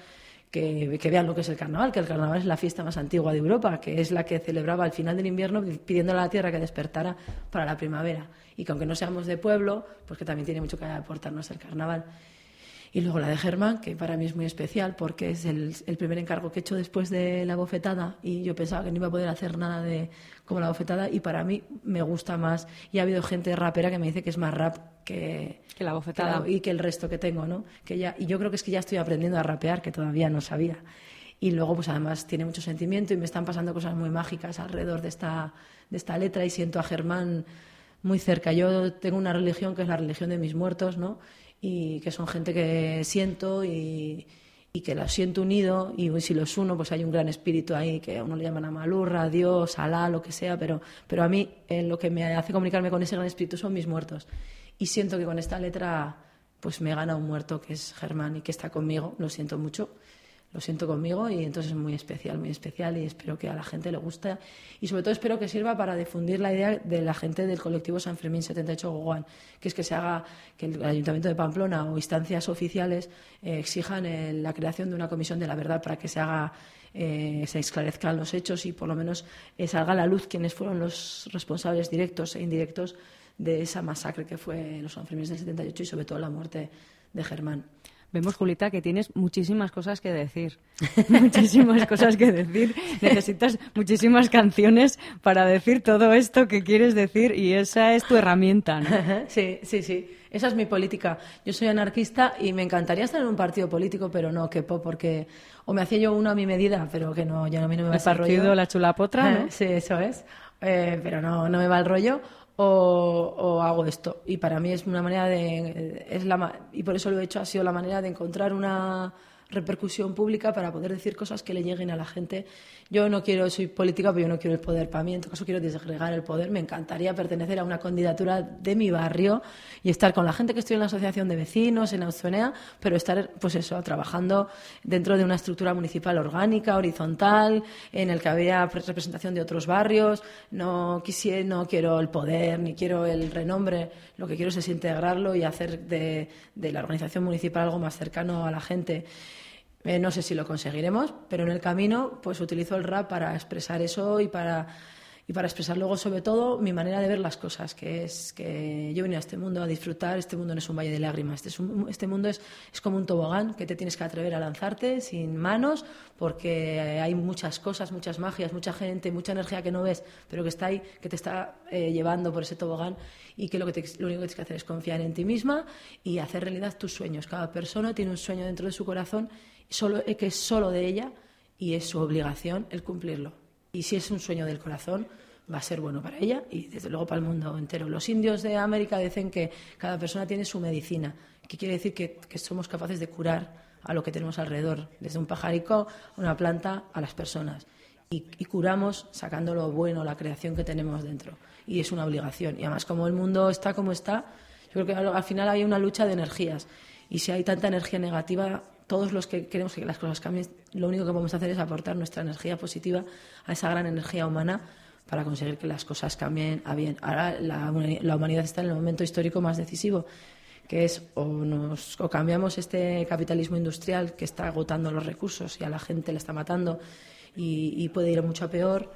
que, vean lo que es el carnaval, que el carnaval es la fiesta más antigua de Europa, que es la que celebraba al final del invierno pidiendo a la tierra que despertara para la primavera. Y que aunque no seamos de pueblo, pues que también tiene mucho que aportarnos el carnaval. Y luego la de Germán, que para mí es muy especial porque es el, el primer encargo que he hecho después de la bofetada y yo pensaba que no iba a poder hacer nada de como la bofetada y para mí me gusta más. Y ha habido gente rapera que me dice que es más rap que, Que la bofetada. que la- y que el resto que tengo, ¿no? Que ya, y yo creo que es que ya estoy aprendiendo a rapear, que todavía no sabía. Y luego, pues además tiene mucho sentimiento y me están pasando cosas muy mágicas alrededor de esta, de esta letra y siento a Germán muy cerca. Yo tengo una religión que es la religión de mis muertos, ¿no? Y que son gente que siento y, y que los siento unido y si los uno, pues hay un gran espíritu ahí que a uno le llaman Amalurra, Dios, Alá, lo que sea, pero, pero a mí eh, lo que me hace comunicarme con ese gran espíritu son mis muertos. Y siento que con esta letra pues me gana un muerto que es Germán y que está conmigo, lo siento mucho, lo siento conmigo y entonces es muy especial, muy especial y espero que a la gente le guste y sobre todo espero que sirva para difundir la idea de la gente del colectivo San Fermín 78 Goguán, que es que se haga que el Ayuntamiento de Pamplona o instancias oficiales eh, exijan eh, la creación de una comisión de la verdad para que se haga eh, se esclarezcan los hechos y por lo menos eh, salga a la luz quiénes fueron los responsables directos e indirectos de esa masacre que fue los Sanfermines del 78 y sobre todo la muerte de Germán. Vemos, Julita, que tienes muchísimas cosas que decir. muchísimas cosas que decir. Necesitas muchísimas canciones para decir todo esto que quieres decir y esa es tu herramienta, ¿no? Sí, sí, sí. Esa es mi política. Yo soy anarquista y me encantaría estar en un partido político, pero no quepo porque o me hacía yo uno a mi medida, pero que no, ya a mí no me va El rollo. partido La Chulapotra, ¿no? Sí, eso es. Eh, pero no, no me va el rollo. O, o hago esto. Y para mí es una manera de. Es la, y por eso lo he hecho, ha sido la manera de encontrar una repercusión pública para poder decir cosas que le lleguen a la gente. Yo no quiero, soy política, pero yo no quiero el poder para mí, en todo caso quiero desagregar el poder. Me encantaría pertenecer a una candidatura de mi barrio y estar con la gente que estoy en la asociación de vecinos, en Auzonea, pero estar, pues eso, trabajando dentro de una estructura municipal orgánica, horizontal, en el que había pre- representación de otros barrios. No, quisiera, no quiero el poder, ni quiero el renombre. Lo que quiero es integrarlo y hacer de la organización municipal algo más cercano a la gente. Eh, no sé si lo conseguiremos, pero en el camino pues utilizo el rap para expresar eso y para y para expresar luego sobre todo mi manera de ver las cosas, que es que yo vine a este mundo a disfrutar, este mundo no es un valle de lágrimas, este, es un- este mundo es, es como un tobogán que te tienes que atrever a lanzarte sin manos porque hay muchas cosas, muchas magias, mucha gente, mucha energía que no ves, pero que está ahí, que te está eh, llevando por ese tobogán y que lo, que te- lo único que tienes que hacer es confiar en ti misma y hacer realidad tus sueños. Cada persona tiene un sueño dentro de su corazón solo, eh, que es solo de ella y es su obligación el cumplirlo. Y si es un sueño del corazón, va a ser bueno para ella y desde luego para el mundo entero. Los indios de América dicen que cada persona tiene su medicina, que quiere decir que, somos capaces de curar a lo que tenemos alrededor, desde un pajarico, una planta, a las personas. Y, curamos sacando lo bueno, la creación que tenemos dentro. Y es una obligación. Y además, como el mundo está como está, yo creo que al final hay una lucha de energías. Y si hay tanta energía negativa, todos los que queremos que las cosas cambien, lo único que podemos hacer es aportar nuestra energía positiva a esa gran energía humana para conseguir que las cosas cambien a bien. Ahora la, humani- la humanidad está en el momento histórico más decisivo, que es o, nos, cambiamos este capitalismo industrial que está agotando los recursos y a la gente le está matando y, puede ir mucho a peor,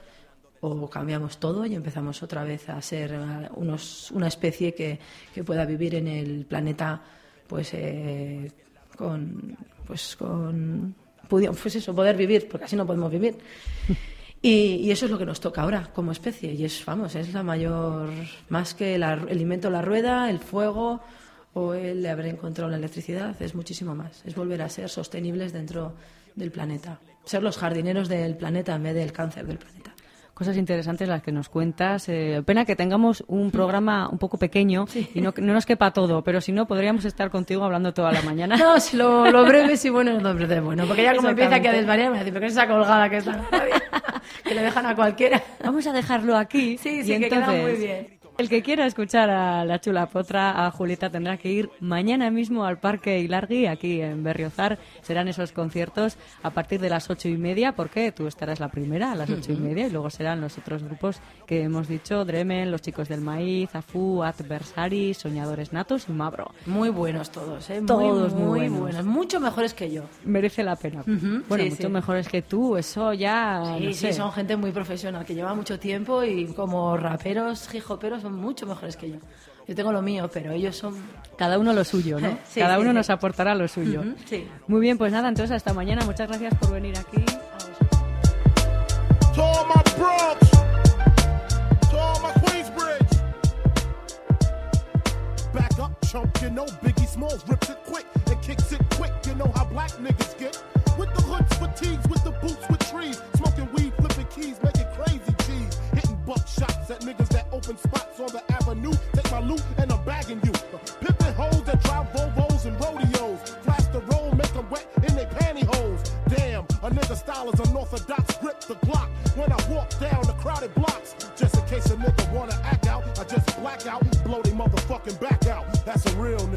o cambiamos todo y empezamos otra vez a ser unos, una especie que, que pueda vivir en el planeta pues eh, con pues con pues eso poder vivir porque así no podemos vivir. Y, eso es lo que nos toca ahora como especie y es vamos es la mayor más que la- el invento la rueda el fuego o el haber encontrado la electricidad es muchísimo más es volver a ser sostenibles dentro del planeta ser los jardineros del planeta en vez del cáncer del planeta Cosas interesantes las que nos cuentas. Eh, pena que tengamos un programa un poco pequeño y no, no nos quepa todo, pero si no, podríamos estar contigo hablando toda la mañana. No, si lo, lo breve sí bueno es lo breve bueno. Porque ya como empieza aquí a desvariar, me dice, pero ¿qué es esa colgada que está? que le dejan a cualquiera. Vamos a dejarlo aquí. Sí, y sí, que queda entonces, muy bien. El que quiera escuchar a la chula potra, a Julieta, tendrá que ir mañana mismo al Parque Ilargui, aquí en Berriozar. Serán esos conciertos a partir de las ocho y media, porque tú estarás la primera a las ocho y media, y luego serán los otros grupos que hemos dicho, Dremen, Los Chicos del Maíz, Afu, Adversari, Soñadores Natos y Mabro. Muy buenos todos, ¿eh? Todos muy muy buenos. buenos. Mucho mejores que yo. Merece la pena. Bueno, sí, mucho sí. mejores que tú, eso ya. Sí, no sí, son gente muy profesional, que lleva mucho tiempo y como raperos, hijoperos, son mucho mejores que yo. Yo tengo lo mío, pero ellos son... Cada uno lo suyo, ¿no? Sí, Cada sí, uno sí. nos aportará lo suyo. Muy bien, pues nada, entonces hasta mañana. Muchas gracias por venir aquí. To Open spots on the avenue. Take my loot and I'm bagging you. Uh, Pippin' hoes that drive Volvos and rodeos. Flash the roll, make them wet in their pantyhose. Damn, a nigga style is unorthodox. Grip the block when I walk down the crowded blocks. Just in case a nigga wanna act out, I just black out, blow they motherfucking back out. That's a real nigga.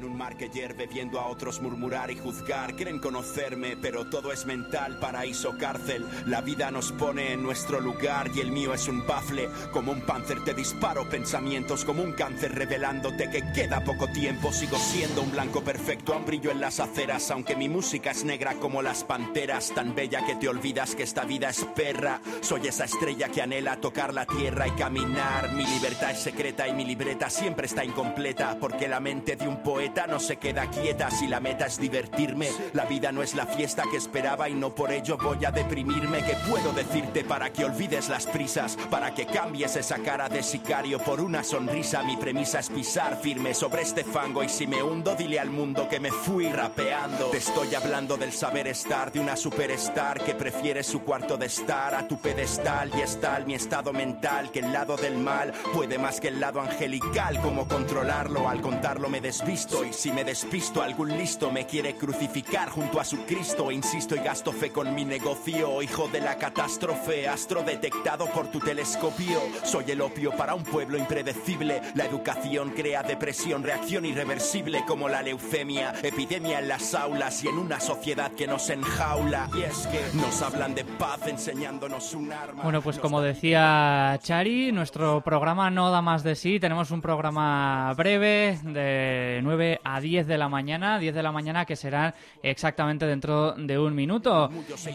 En un mar que hierve viendo a otros murmurar y juzgar. Creen conocerme, pero todo es mental, paraíso, cárcel. La vida nos pone en nuestro lugar y el mío es un bafle. Como un panzer te disparo pensamientos, como un cáncer revelándote que queda poco tiempo. Sigo siendo un blanco perfecto, aún brillo en las aceras, aunque mi música es negra como las panteras. Tan bella que te olvidas que esta vida es perra. Soy esa estrella que anhela tocar la tierra y caminar. Mi libertad es secreta y mi libreta siempre está incompleta. Porque la mente de un poeta no se queda quieta si la meta es divertirme. La vida no es la fiesta que esperaba y no por ello voy a deprimirme. Que puedo decirte para que olvides las prisas, para que cambies esa cara de sicario por una sonrisa. Mi premisa es pisar firme sobre este fango y si me hundo, dile al mundo que me fui rapeando. Te estoy hablando del saber estar, de una superstar que prefiere su cuarto de estar a tu pedestal y está mi estado mental que el lado del mal puede más que el lado angelical. Cómo controlarlo, al contarlo me desvisto. Y si me despisto, algún listo me quiere crucificar junto a su Cristo. Insisto y gasto fe con mi negocio. Hijo de la catástrofe, astro detectado por tu telescopio. Soy el opio para un pueblo impredecible. La educación crea depresión, reacción irreversible como la leucemia. Epidemia en las aulas y en una sociedad que nos enjaula. Y es que nos hablan de paz enseñándonos un arma. Bueno, pues como decía Chari, nuestro programa no da más de sí. Tenemos un programa breve de 9 a 10 de la mañana, 10 de la mañana que será exactamente dentro de un minuto.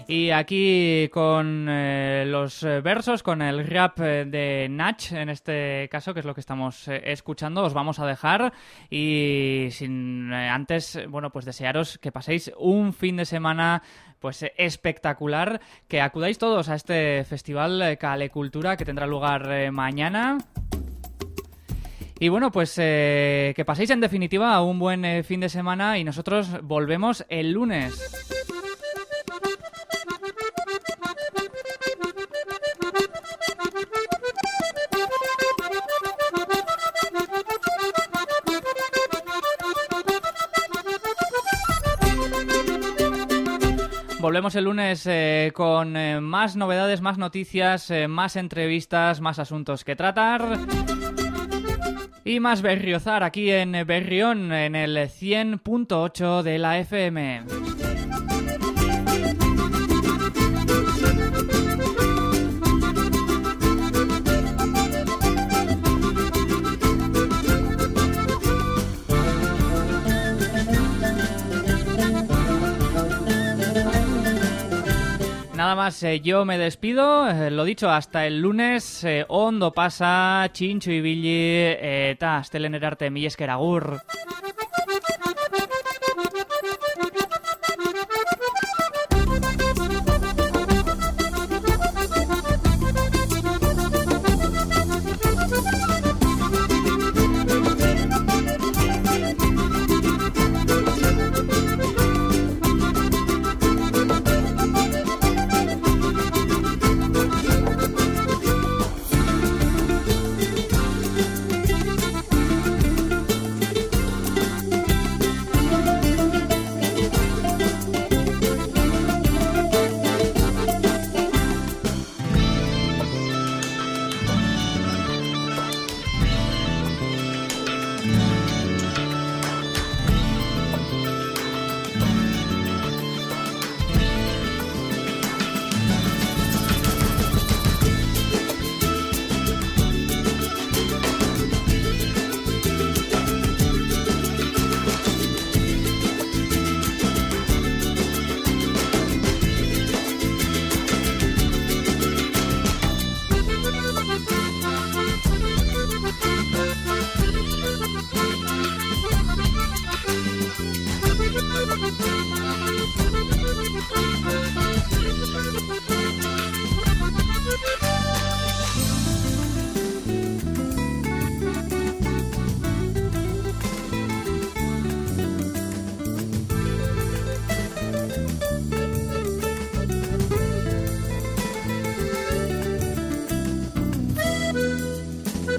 Y aquí con eh, los versos, con el rap eh, de Nach, en este caso, que es lo que estamos eh, escuchando, os vamos a dejar. Y sin antes, bueno, pues desearos que paséis un fin de semana pues espectacular, que acudáis todos a este festival eh, Cale Cultura que tendrá lugar mañana. Y bueno, pues eh, que paséis en definitiva un buen eh, fin de semana y nosotros volvemos el lunes. Volvemos el lunes eh, con más novedades, más noticias, más entrevistas, más asuntos que tratar. Y más Berriozar aquí en Berrión, en el 100.8 de la FM. Nada más, eh, yo me despido, eh, lo dicho, hasta el lunes, eh, ondo pasa, txintxo ibili, eta astelenen arte mi agur.